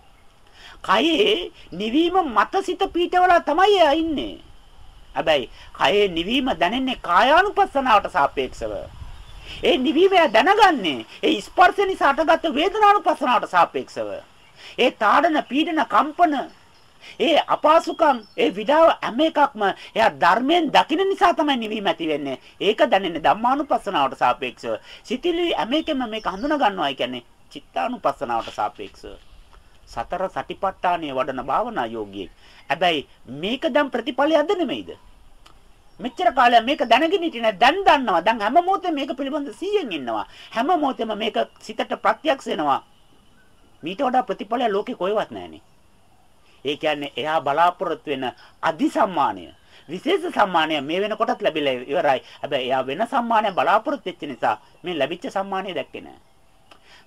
කයේ නිවීම මත සිත පීඨවල තමයි එයා ඉන්නේ. හැබැයි කයේ නිවීම දැනෙන්නේ කායානුපස්සනාවට සාපේක්ෂව. ඒ නිවීම දැනගන්නේ ඒ ස්පර්ශ නිසා හටගත්තු වේදනානුපස්සනාවට සාපේක්ෂව. ඒ තාඩන පීඩන කම්පන ඒ අපහසුකම්, ඒ විඩාව හැම එකක්ම එයා ධර්මයෙන් දකින නිසා තමයි නිවීම ඇති වෙන්නේ. ඒක දැනෙන්නේ ධම්මානුපස්සනාවට සාපේක්ෂව. සිතිලි හැම එකම මේක හඳුනා ගන්නවා කියන්නේ චිත්තානුපස්සනාවට සාපේක්ෂව. සතර සටිපට්ඨානයේ වඩන භාවනා යෝගියෙක්. හැබැයි මේක දැන් ප්‍රතිඵලයක්ද නෙමෙයිද? මෙච්චර කාලයක් මේක දැනගෙන හිටියේ දැන් දන්නවා. දැන් හැම මොහොතෙම මේක පිළිබඳ 100න් ඉන්නවා. හැම මොහොතෙම මේක සිතට ප්‍රත්‍යක්ෂ වෙනවා. මීට වඩා ප්‍රතිඵලය ලෝකේ කොහෙවත් නැහනේ. ඒ කියන්නේ එයා බලාපොරොත්තු වෙන අධි සම්මානය විශේෂ සම්මානය මේ වෙනකොටත් ලැබිලා ඉවරයි. හැබැයි එයා වෙන සම්මානය බලාපොරොත්තු වෙච්ච නිසා මේ ලැබිච්ච සම්මානය දැක්කේ නැහැ.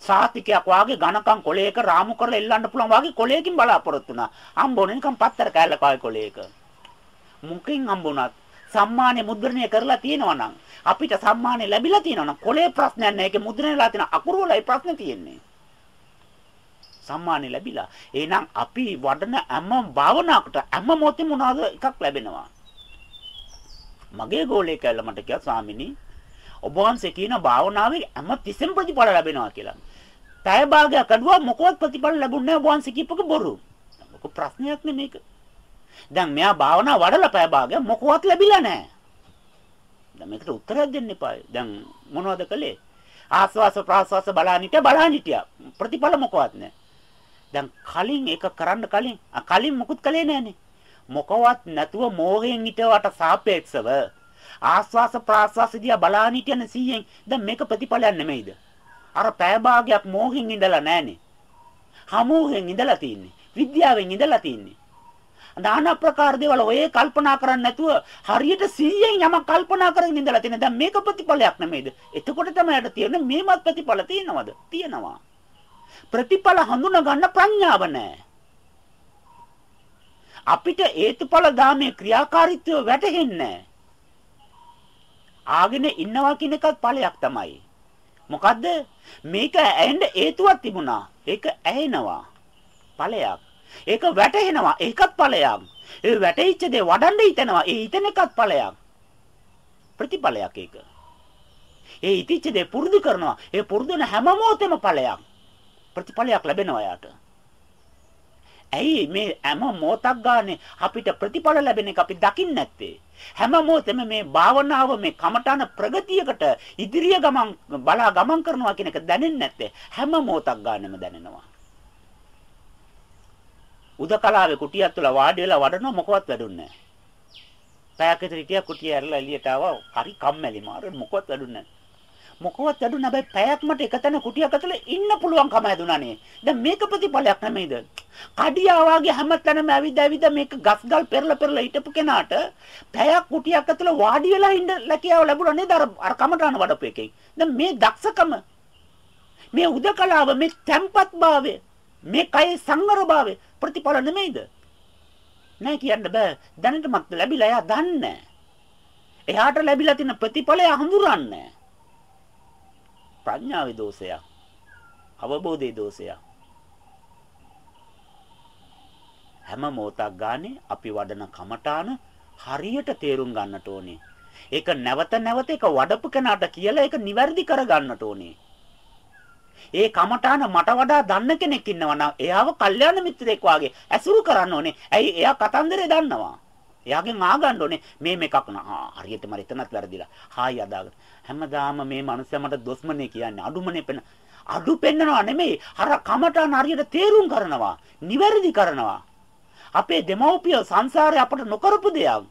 සාතිකයක් වාගේ ඝනකම් කොලයක රාමු කරලා එල්ලන්න පුළුවන් වාගේ කොලයකින් බලාපොරොත්තු වුණා. හම්බුනේ නිකන් පත්තර කෑල්ල කායි කොලයක. මුකින් හම්බුණත් සම්මානය මුද්‍රණය කරලා තියෙනවා නම් අපිට සම්මානය ලැබිලා තියෙනවා නම් කොලේ ප්‍රශ්නයක් නැහැ. ඒකේ මුද්‍රණයලා තියෙන අකුරු වලයි ප්‍රශ්නේ තියෙන්නේ. සම්මානෙ ලැබිලා. එහෙනම් අපි වඩන හැම භාවනාවකට හැම මොහොතෙම මොනවාද එකක් ලැබෙනවා. මගේ ගෝලේ කැල්ල මට කිව්වා ස්වාමිනී ඔබ වහන්සේ කියන භාවනාවේ හැම තිස්සෙම ප්‍රතිඵල ලැබෙනවා කියලා. පැය භාගයක් අඩුවා මොකවත් ප්‍රතිඵල ලැබුණේ නැහැ ඔබ වහන්සේ කියපක බොරු. මොක ප්‍රශ්නයක් නේ මේක. දැන් මෙයා භාවනා වඩලා පැය භාගයක් මොකවත් ලැබිලා නැහැ. දැන් මේකට උත්තරයක් දෙන්න එපා. දැන් මොනවද කළේ? ආස්වාස ප්‍රාස්වාස බලහනිට බලහනිටියා. ප්‍රතිඵල මොකවත් නැහැ. දැන් කලින් ඒක කරන්න කලින් කලින් මුකුත් කළේ නැහනේ. මොකවත් නැතුව මෝහයෙන් හිටවට සාපේක්ෂව ආස්වාස ප්‍රාස්වාස දිහා බලාන හිටියන 100න් දැන් මේක ප්‍රතිඵලයක් නෙමෙයිද? අර පෑ භාගයක් මෝහෙන් ඉඳලා නැහනේ. හමෝහෙන් ඉඳලා තින්නේ. විද්‍යාවෙන් ඉඳලා තින්නේ. নানা ප්‍රකාර දේවල් ඔය කල්පනා කරන්නේ නැතුව හරියට 100න් යමක් කල්පනා කරගෙන ඉඳලා තියෙන. දැන් මේක ප්‍රතිඵලයක් නෙමෙයිද? එතකොට තමයි යට තියෙන්නේ මේවත් ප්‍රතිඵල තියෙනවද? තියෙනවා. ප්‍රතිඵල හඳුනා ගන්න ප්‍රඥාව නැහැ. අපිට හේතුඵල ධාමයේ ක්‍රියාකාරීත්වය වැටහෙන්නේ ආගෙන ඉන්නවා කියන එකත් ඵලයක් තමයි. මොකද්ද? මේක ඇහෙන්න හේතුවක් තිබුණා. ඒක ඇහෙනවා. ඵලයක්. ඒක වැටහෙනවා. ඒකත් ඵලයක්. ඒ වැටෙච්ච දේ වඩන්න හිතනවා. ඒ හිතන එකත් ඵලයක්. ප්‍රතිඵලයක් ඒක. ඒ ඉතිච්ච දේ පුරුදු කරනවා. ඒ පුරුදු වෙන හැම මොහොතෙම ඵලයක්. ප්‍රතිඵලයක් ලැබෙනවා යාට. ඇයි මේ හැම මොහොතක් ගානේ අපිට ප්‍රතිඵල ලැබෙන එක අපි දකින්නේ නැත්තේ? හැම මොහොතෙම මේ භාවනාව මේ කමඨාන ප්‍රගතියකට ඉදිරිය ගමන් බලා ගමන් කරනවා කියන එක දැනෙන්නේ නැත්තේ. හැම මොහොතක් ගානෙම දැනෙනවා. උදකලාවේ කුටියක් තුල වාඩි වෙලා වඩනවා මොකවත් වැඩුන්නේ නැහැ. පැයක් විතර හිටියා කුටිය ඇරලා එළියට ආවා. හරි කම්මැලි මාරු මොකවත් වැඩුන්නේ නැහැ. මොකවත් අඩු නැබැයි පැයක් මට එකතැන කුටියක් ඇතුලේ ඉන්න පුළුවන්කම හැදුනානේ. දැන් මේක ප්‍රතිඵලයක් නෙමෙයිද? කඩියා වාගේ හැමතැනම ඇවිද ඇවිද මේක ගස්ගල් පෙරලා පෙරලා හිටපු කෙනාට පැයක් කුටියක් ඇතුලේ වාඩි වෙලා ඉන්න ලැකියාව ලැබුණා නේද? අර අර කමටහන වඩපු එකෙන්. දැන් මේ දක්ෂකම මේ උදකලාව මේ tempatභාවය මේ කයේ සංවරභාවය ප්‍රතිඵල නෙමෙයිද? නෑ කියන්න බෑ. දැනටමත් ලැබිලා එයා දන්නේ එයාට ලැබිලා තියෙන ප්‍රතිඵලය හඳුරන්නේ ප්‍රඥාවේ දෝෂයක්. අවබෝධයේ දෝෂයක්. හැම මොහොතක් ගානේ අපි වඩන කමඨාන හරියට තේරුම් ගන්නට ඕනේ. ඒක නැවත නැවත ඒක වඩපු කෙනාට කියලා ඒක නිවැරදි කර ගන්නට ඕනේ. ඒ කමඨාන මට වඩා දන්න කෙනෙක් ඉන්නවා නම් එයාව කල්යාණ මිත්‍රයෙක් වාගේ ඇසුරු කරන්න ඕනේ. ඇයි එයා කතන්දරේ දන්නවා. එයාගෙන් ආගන්න ඕනේ මේ මේකක් නා හරියට මර එතනත් වැරදිලා. හායි අදාගෙන. හැමදාම මේ මනුස්සයා මට දොස්මනේ කියන්නේ අඩුමනේ පෙන. අඩු පෙන්නනවා නෙමෙයි. අර කමටහන් හරියට තේරුම් කරනවා. නිවැරදි කරනවා. අපේ දෙමව්පිය සංසාරේ අපට නොකරපු දෙයක්.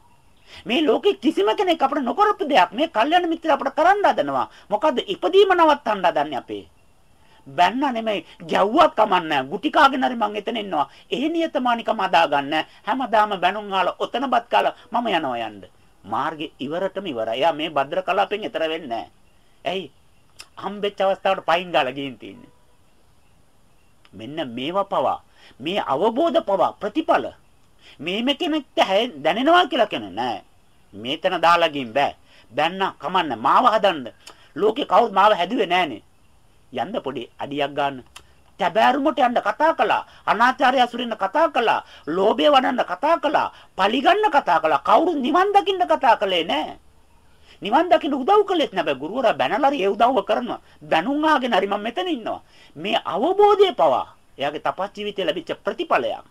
මේ ලෝකේ කිසිම කෙනෙක් අපට නොකරපු දෙයක් මේ කල්යනා මිත්‍ර අපට කරන්න හදනවා. මොකද්ද? ඉපදීම නවත්තන්න හදන්නේ අපේ. බැන්න නෙමෙයි. ගැව්වක් කමන්නේ ගුටි කාගෙන හරි මං එතන ඉන්නවා. ඒ නියතමානිකම අදා ගන්න හැමදාම බැනුම් ආලා ඔතනපත් කාලා මම යනවා යන්න. මාර්ගේ ඉවරටම ඉවරයි. එයා මේ භද්‍ර කලාපෙන් එතර වෙන්නේ ඇයි? හම්බෙච්ච අවස්ථාවට පයින් ගාලා ගින් තින්නේ. මෙන්න මේවා පවා. මේ අවබෝධ පවා. ප්‍රතිඵල. මේම කෙනෙක්ට දැනෙනවා කියලා කියන නෑ මේතන දාලා ගින් බෑ. බැන්න කමන්න. මාව හදන්න. ලෝකේ කවුරුත් මාව හැදුවේ නෑනේ යන්න පොඩි අඩියක් ගන්න. තැබෑරුමට යන්න කතා කළා. අනාචාරය අසුරින්න කතා කළා. ලෝභය වඩන්න කතා කළා. පලිගන්න කතා කළා. කවුරු නිවන් දකින්න කතා කළේ නැහැ. නිවන් දකින්න උදව් කළෙත් නැබැයි ගුරුවරයා බැනලා ඒ උදව්ව කරනවා. බැනුම් ආගෙන හරි මම මෙතන ඉන්නවා. මේ අවබෝධය පවා එයාගේ තපස් ජීවිතේ ලැබිච්ච ප්‍රතිඵලයක්.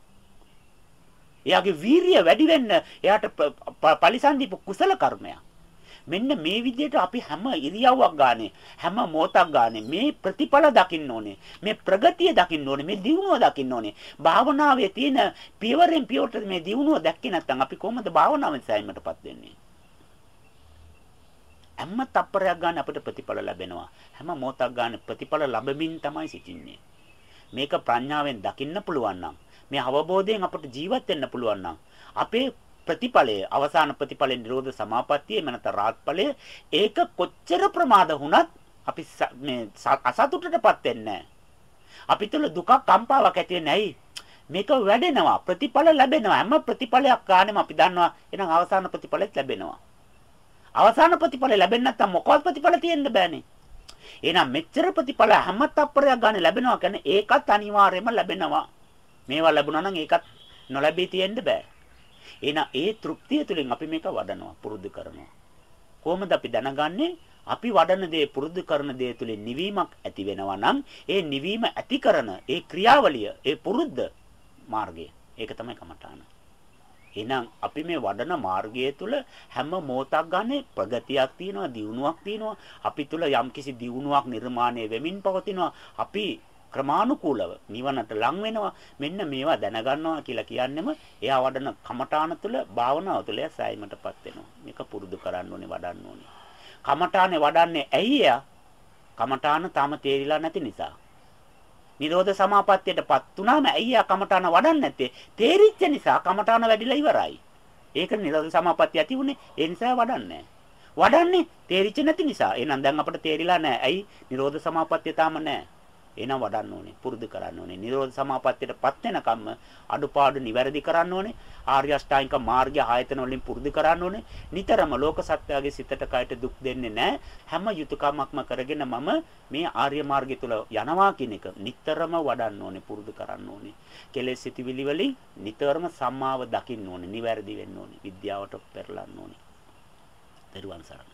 එයාගේ වීරිය වැඩි වෙන්න එයාට පරිසන්දීප කුසල කර්මයක්. මෙන්න මේ විදිහට අපි හැම ඉරියව්වක් ගානේ හැම මොහොතක් ගානේ මේ ප්‍රතිඵල දකින්න ඕනේ මේ ප්‍රගතිය දකින්න ඕනේ මේ දියුණුව දකින්න ඕනේ. භාවනාවේ තියෙන පියවරෙන් පියවරට මේ දියුණුව දැක්කේ නැත්නම් අපි කොහොමද භාවනාවෙන් සෑයීමටපත් වෙන්නේ? හැම තප්පරයක් ගන්න අපිට ප්‍රතිඵල ලැබෙනවා. හැම මොහොතක් ගන්න ප්‍රතිඵල ලැබෙමින් තමයි සිටින්නේ. මේක ප්‍රඥාවෙන් දකින්න පුළුවන් නම් මේ අවබෝධයෙන් අපට ජීවත් වෙන්න පුළුවන් නම් අපේ ප්‍රතිඵලය අවසාන ප්‍රතිඵලේ නිරෝධ සමාපත්තිය එමනත රාත්ඵලය ඒක කොච්චර ප්‍රමාද වුණත් අපි මේ අසතුටටපත් වෙන්නේ අපි තුල දුකක් කම්පාවක් ඇති වෙන්නේ මේක වැඩෙනවා ප්‍රතිඵල ලැබෙනවා. හැම ප්‍රතිඵලයක් ගන්නෙම අපි දන්නවා එහෙනම් අවසාන ප්‍රතිඵලෙත් ලැබෙනවා. අවසාන ප්‍රතිඵල ලැබෙන්නේ නැත්නම් මොකවත් ප්‍රතිඵල තියෙන්න බෑනේ. එහෙනම් මෙච්චර ප්‍රතිඵල හැම තප්පරයක් ගන්න ලැබෙනවා කියන්නේ ඒකත් අනිවාර්යයෙන්ම ලැබෙනවා. මේවා ලැබුණා නම් ඒකත් නොලැබී තියෙන්න බෑ. එහෙනම් ඒ තෘප්තිය තුළින් අපි මේක වඩනවා පුරුදු කරනවා. කොහොමද අපි දැනගන්නේ? අපි වඩන දේ පුරුදු කරන දේ තුළින් නිවීමක් ඇති වෙනවා නම් ඒ නිවීම ඇති කරන ඒ ක්‍රියාවලිය ඒ පුරුද්ද මාර්ගය. ඒක තමයි කමඨාන. එහෙනම් අපි මේ වඩන මාර්ගය තුළ හැම මොහොතක් ගන්න ප්‍රගතියක් තියෙනවා දියුණුවක් තියෙනවා අපි තුළ යම්කිසි දියුණුවක් නිර්මාණය වෙමින් පවතිනවා අපි ක්‍රමානුකූලව නිවනට ලං වෙනවා. මෙන්න මේවා දැනගන්නවා කියලා කියන්නෙම එයා වඩන කමඨාන තුළ භාවනාව තුළ සෑයීමටපත් වෙනවා. මේක පුරුදු කරන්න ඕනේ වඩන්න ඕනේ. කමඨානේ වඩන්නේ ඇයි එයා? කමඨාන තාම තේරිලා නැති නිසා. නිරෝධ සමාපත්තියටපත් උනාම ඇයි එයා කමඨාන වඩන්නේ නැත්තේ? තේරිච්ච නිසා කමඨාන වැඩිලා ඉවරයි. ඒක නිරෝධ සමාපත්තිය ඇති උනේ ඒ නිසා වඩන්නේ. වඩන්නේ තේරිච්ච නැති නිසා. එහෙනම් දැන් අපිට තේරිලා නැහැ. ඇයි? නිරෝධ සමාපත්තිය තාම නැහැ. එහෙනම් වඩන්න ඕනේ පුරුදු කරන්න ඕනේ. නිරෝධ සමාපත්තියටපත් වෙනකම්ම අඩුපාඩු නිවැරදි කරන්න ඕනේ. ආර්ය අෂ්ටාංගික මාර්ගය ආයතන වලින් පුරුදු කරන්න ඕනේ. නිතරම ලෝක සත්‍යයේ සිතට කයට දුක් දෙන්නේ නැහැ. හැම යුතුයකමක්ම කරගෙන මම මේ ආර්ය මාර්ගය තුල යනවා කියන එක නිතරම වඩන්න ඕනේ පුරුදු කරන්න ඕනේ. කෙලෙස් සිටිවිලි වලින් නිතරම සම්මාව දකින්න ඕනේ නිවැරදි වෙන්න ඕනේ විද්‍යාවට පෙරලන්න ඕනේ. දරුවන් සරණයි.